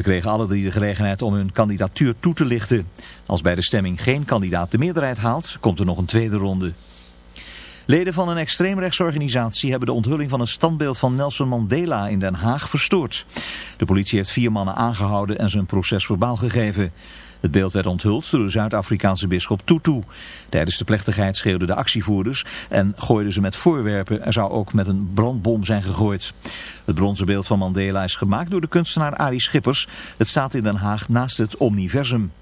Ze kregen alle drie de gelegenheid om hun kandidatuur toe te lichten. Als bij de stemming geen kandidaat de meerderheid haalt, komt er nog een tweede ronde. Leden van een extreemrechtsorganisatie hebben de onthulling van een standbeeld van Nelson Mandela in Den Haag verstoord. De politie heeft vier mannen aangehouden en een proces verbaal gegeven. Het beeld werd onthuld door de Zuid-Afrikaanse bisschop Tutu. Tijdens de plechtigheid schreeuwden de actievoerders en gooiden ze met voorwerpen. Er zou ook met een brandbom zijn gegooid. Het bronzen beeld van Mandela is gemaakt door de kunstenaar Arie Schippers. Het staat in Den Haag naast het Omniversum.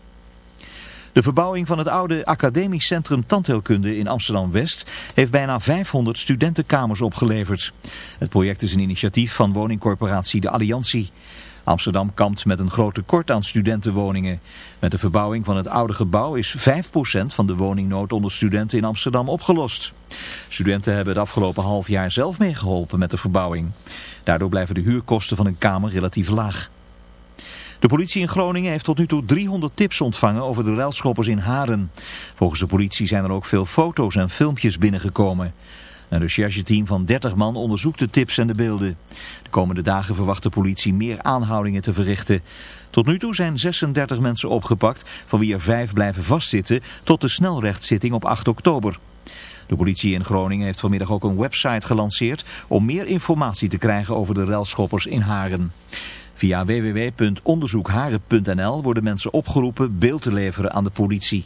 De verbouwing van het oude academisch centrum tandheelkunde in Amsterdam-West heeft bijna 500 studentenkamers opgeleverd. Het project is een initiatief van woningcorporatie De Alliantie. Amsterdam kampt met een groot tekort aan studentenwoningen. Met de verbouwing van het oude gebouw is 5% van de woningnood onder studenten in Amsterdam opgelost. Studenten hebben het afgelopen half jaar zelf meegeholpen met de verbouwing. Daardoor blijven de huurkosten van een kamer relatief laag. De politie in Groningen heeft tot nu toe 300 tips ontvangen over de ruilschoppers in Haren. Volgens de politie zijn er ook veel foto's en filmpjes binnengekomen. Een rechercheteam van 30 man onderzoekt de tips en de beelden. De komende dagen verwacht de politie meer aanhoudingen te verrichten. Tot nu toe zijn 36 mensen opgepakt, van wie er vijf blijven vastzitten tot de snelrechtszitting op 8 oktober. De politie in Groningen heeft vanmiddag ook een website gelanceerd om meer informatie te krijgen over de relschoppers in Haren. Via www.onderzoekharen.nl worden mensen opgeroepen beeld te leveren aan de politie.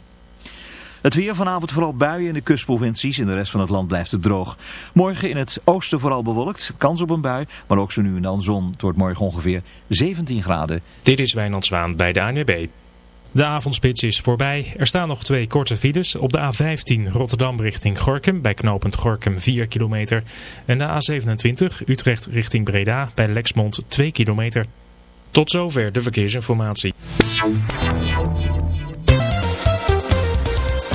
Het weer vanavond vooral buien in de kustprovincies. In de rest van het land blijft het droog. Morgen in het oosten vooral bewolkt. Kans op een bui, maar ook zo nu en dan zon. Het wordt morgen ongeveer 17 graden. Dit is Wijnand Zwaan bij de ANWB. De avondspits is voorbij. Er staan nog twee korte files. Op de A15 Rotterdam richting Gorkum. Bij knooppunt Gorkum 4 kilometer. En de A27 Utrecht richting Breda. Bij Lexmond 2 kilometer. Tot zover de verkeersinformatie.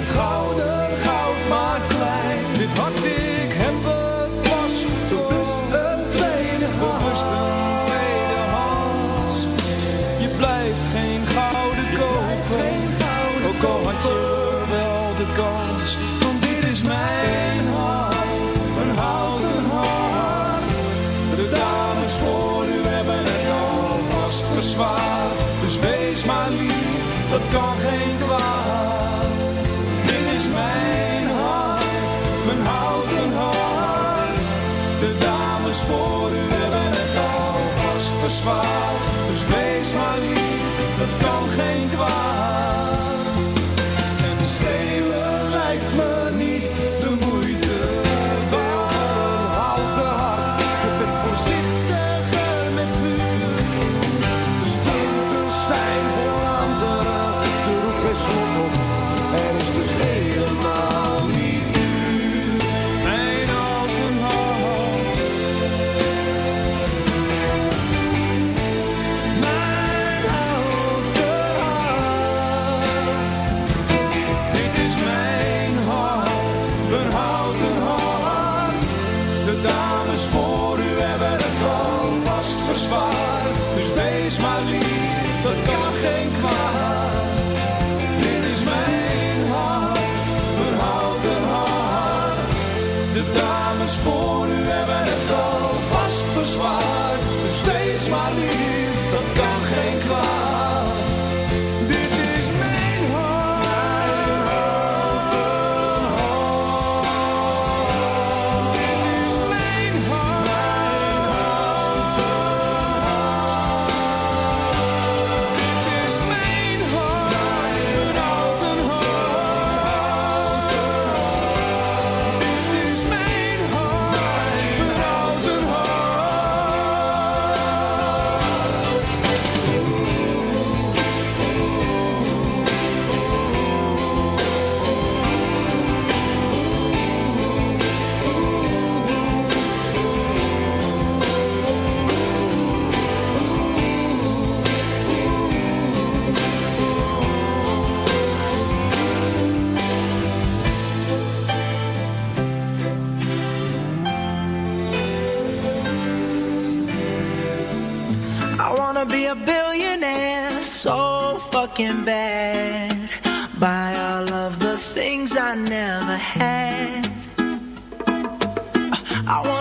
met gouden.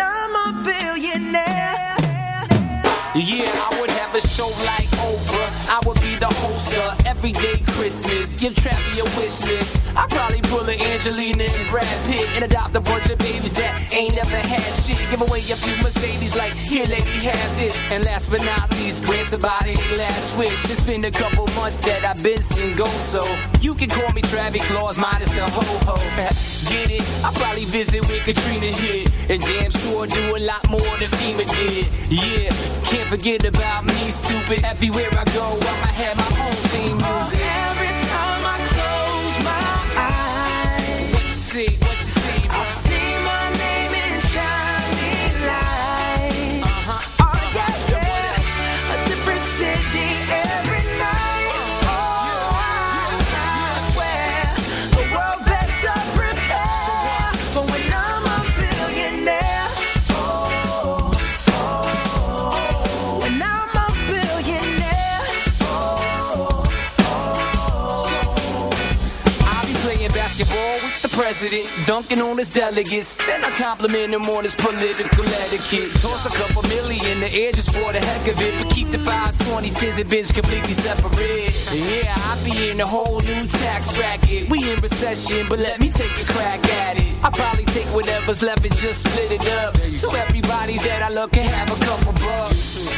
I'm a billionaire. Yeah. Christmas. Give Travis a wish list. I probably pull a Angelina and Brad Pitt and adopt a bunch of babies that ain't never had shit. Give away a few Mercedes like, here lady, have this. And last but not least, grant somebody their last wish. It's been a couple months that I've been single, so you can call me Travis Claus minus the ho-ho. Get it? I probably visit with Katrina here. And damn sure do a lot more than FEMA did. Yeah, can't forget about me, stupid. Everywhere I go, I'ma have my own theme music. Every time see, president, dunking on his delegates, and I compliment him on his political etiquette. Toss a couple million the air just for the heck of it, but keep the fives, twenty, tens, and bins completely separate. Yeah, I be in a whole new tax bracket. We in recession, but let me take a crack at it. I probably take whatever's left and just split it up, so everybody that I love can have a couple bucks.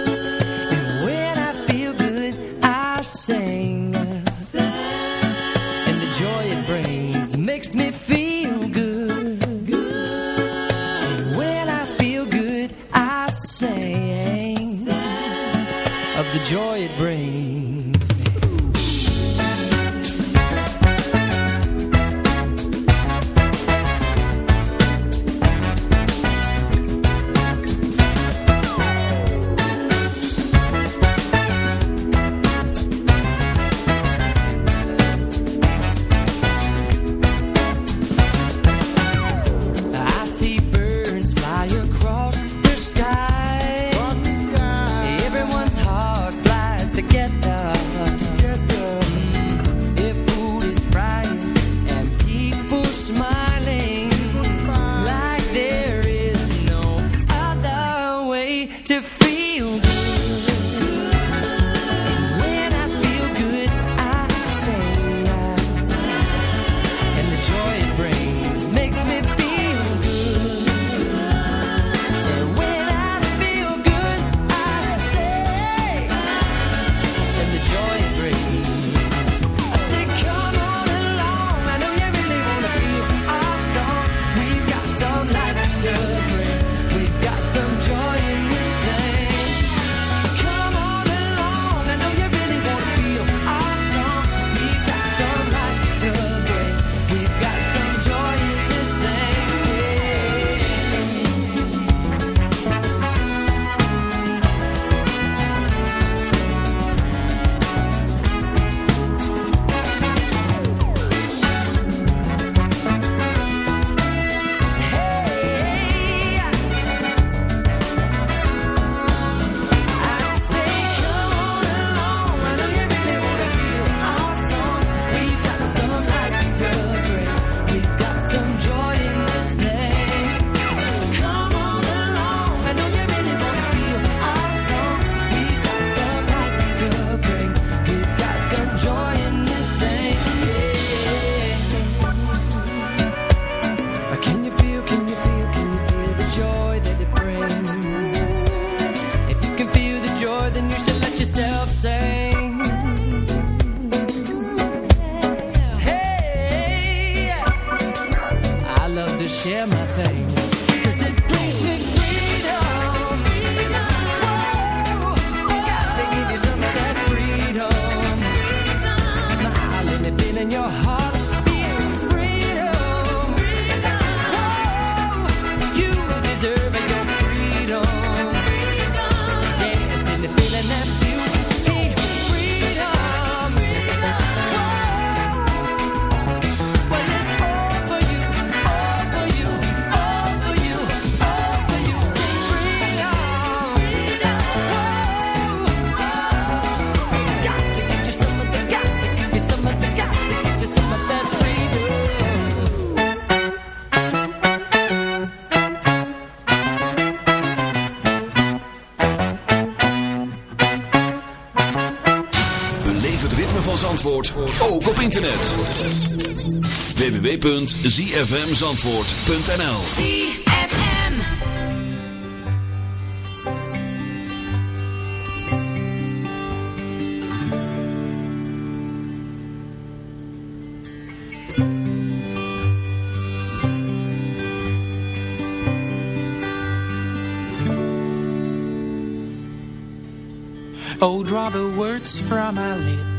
ook op internet. www.zfmzandvoort.nl ZFM. Oh, draw the words from my lips.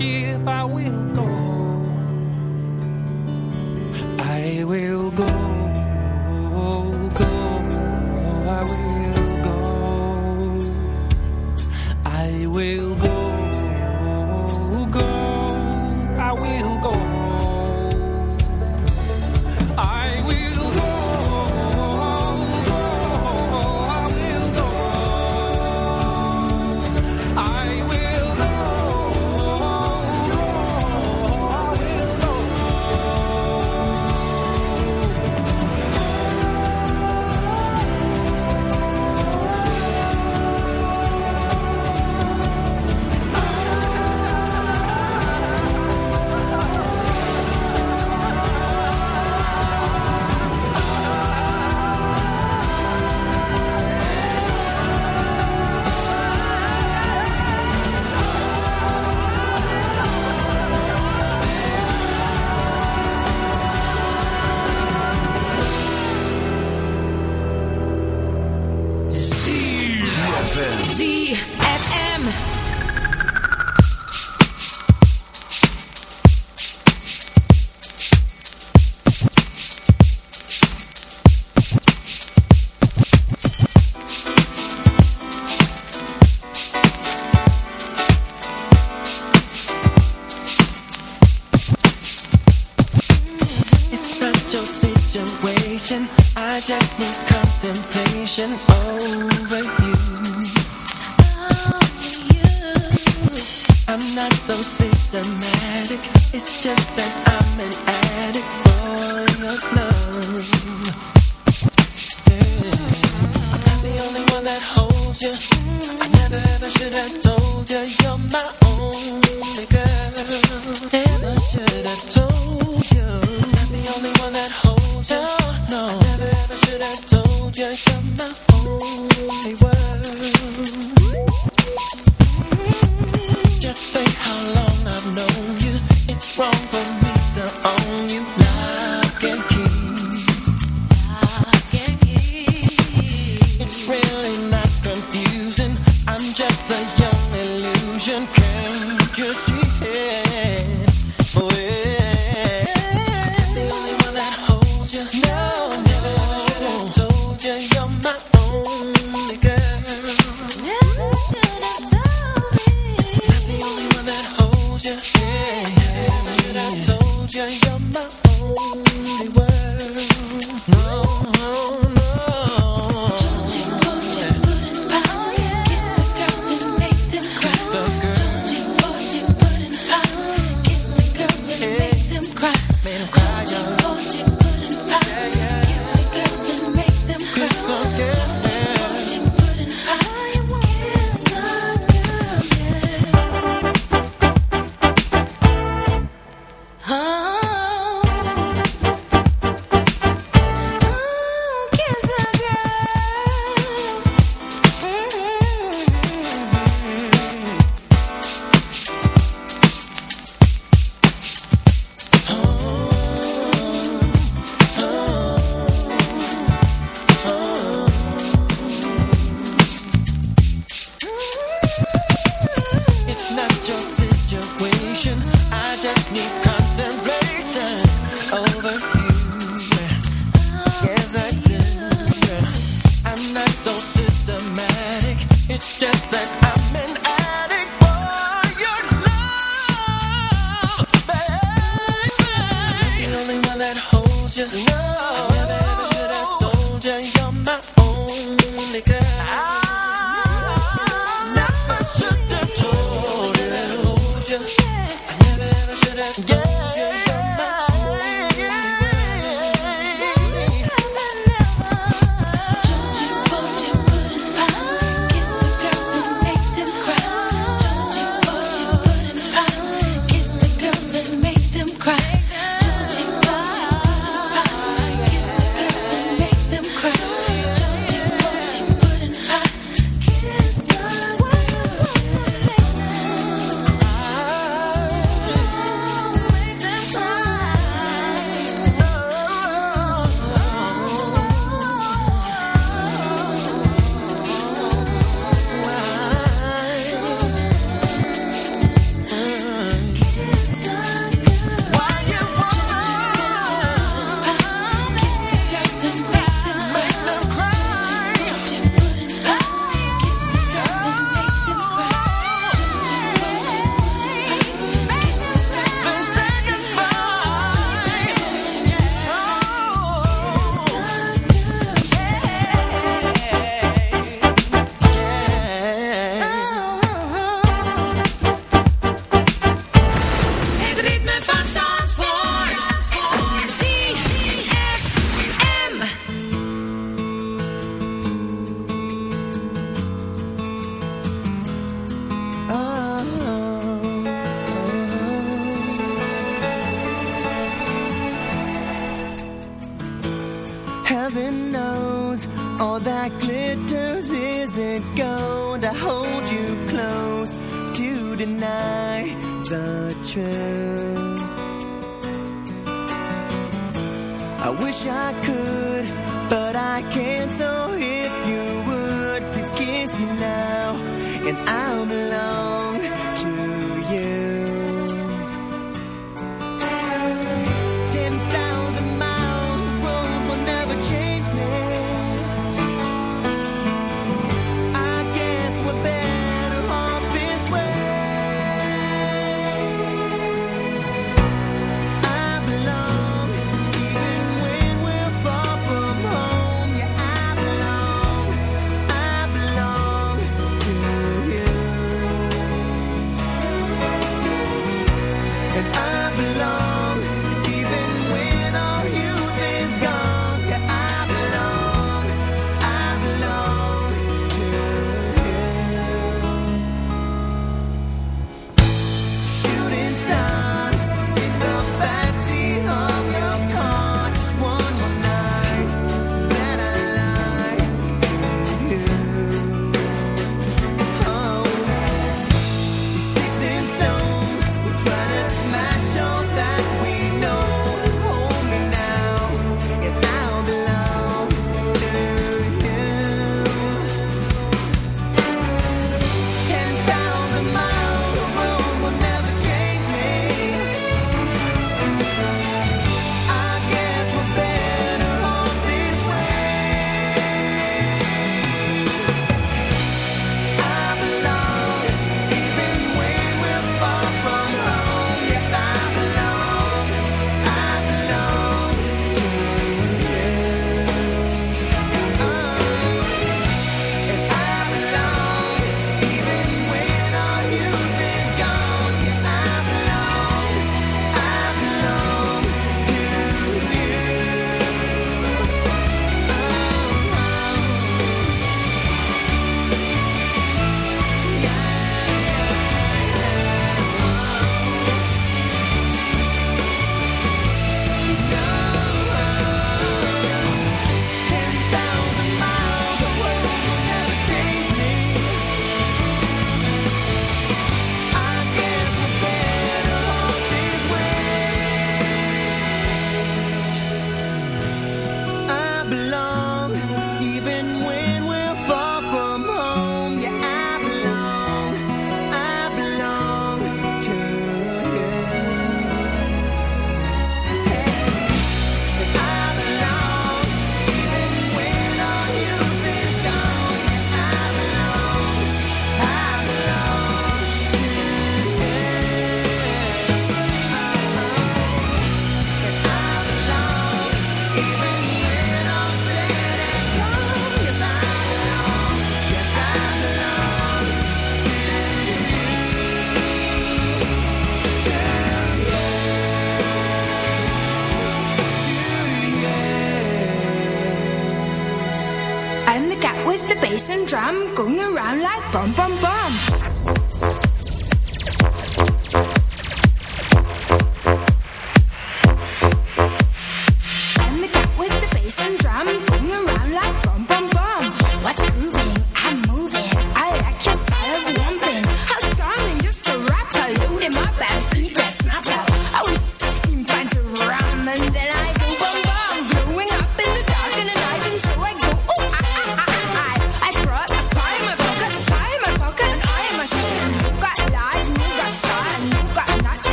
ship, I will ZFM.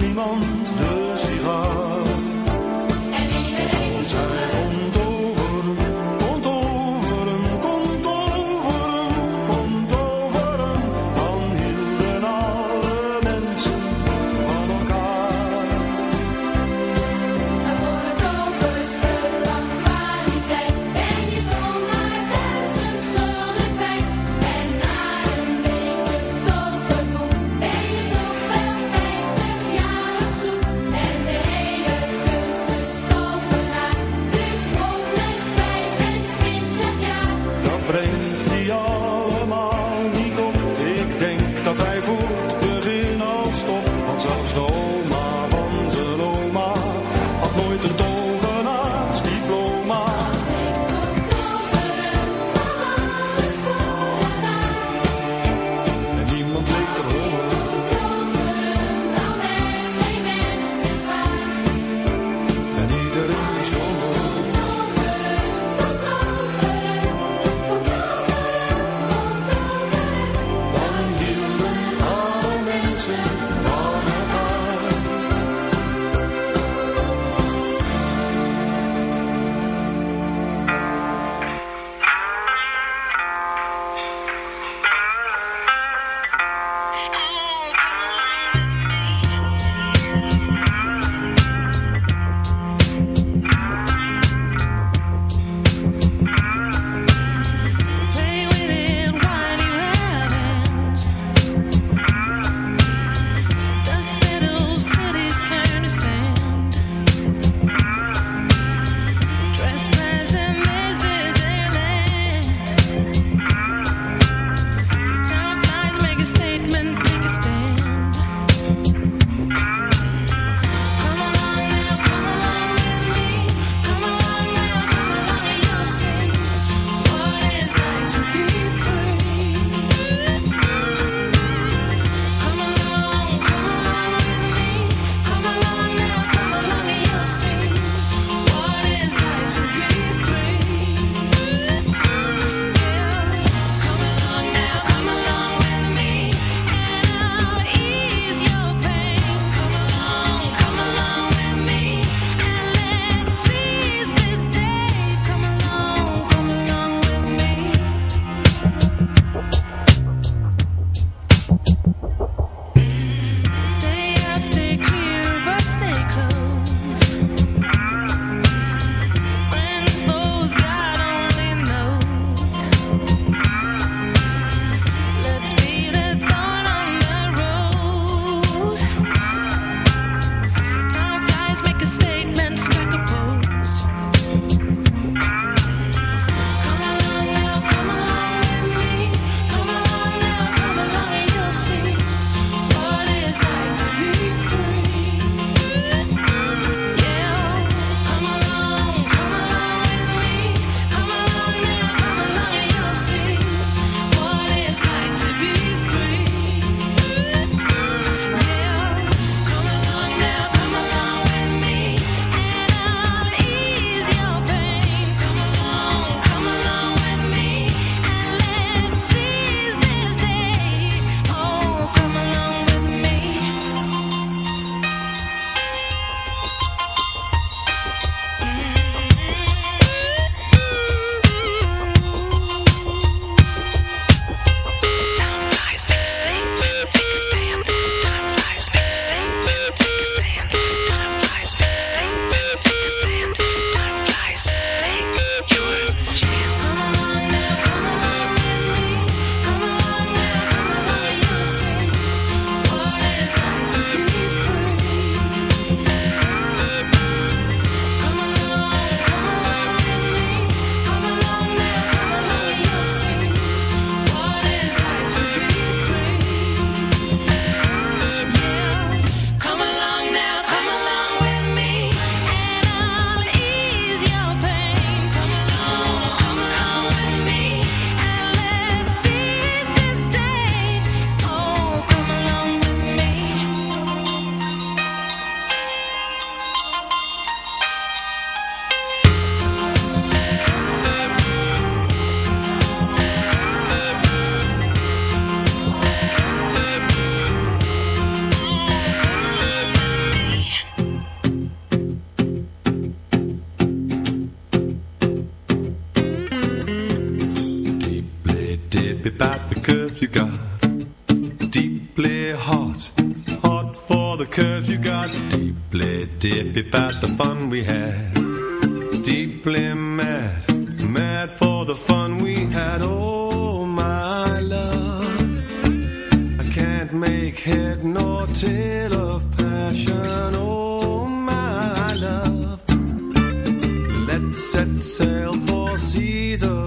Niemand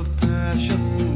of passion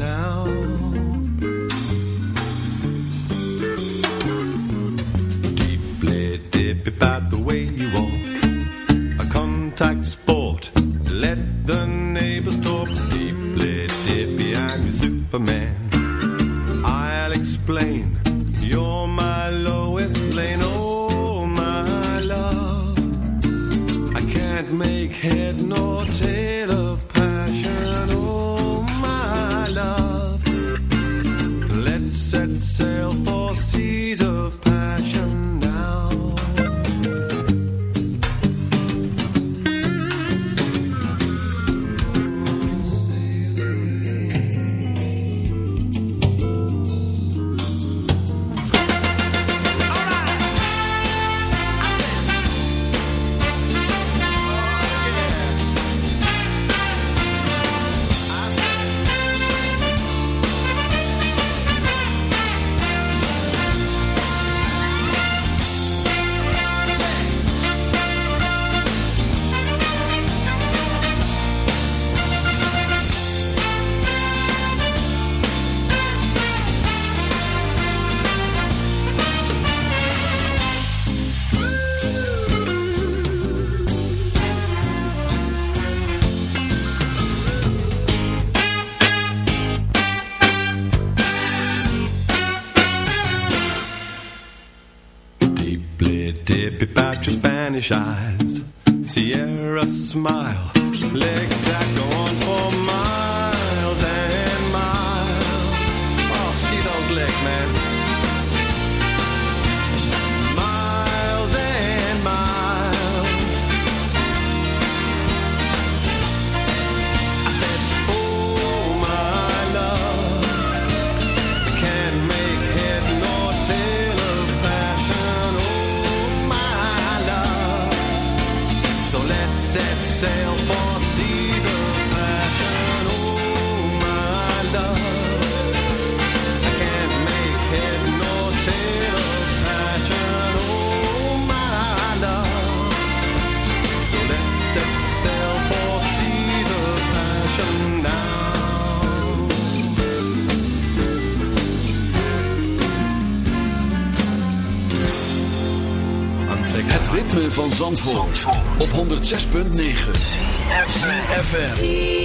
Spanish 106.9 CFM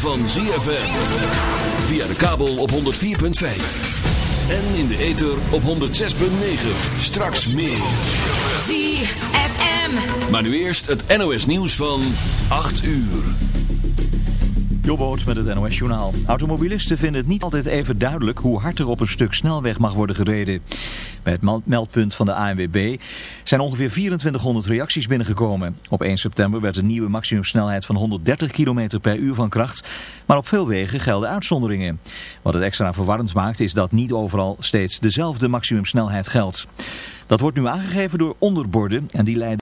van ZFM. Via de kabel op 104.5. En in de ether op 106.9. Straks meer. ZFM. Maar nu eerst het NOS nieuws van 8 uur. Jobboot met het NOS Journaal. Automobilisten vinden het niet altijd even duidelijk hoe hard er op een stuk snelweg mag worden gereden. Bij het meldpunt van de ANWB zijn ongeveer 2400 reacties binnengekomen. Op 1 september werd een nieuwe maximumsnelheid van 130 km per uur van kracht. Maar op veel wegen gelden uitzonderingen. Wat het extra verwarrend maakt is dat niet overal steeds dezelfde maximumsnelheid geldt. Dat wordt nu aangegeven door onderborden en die leiden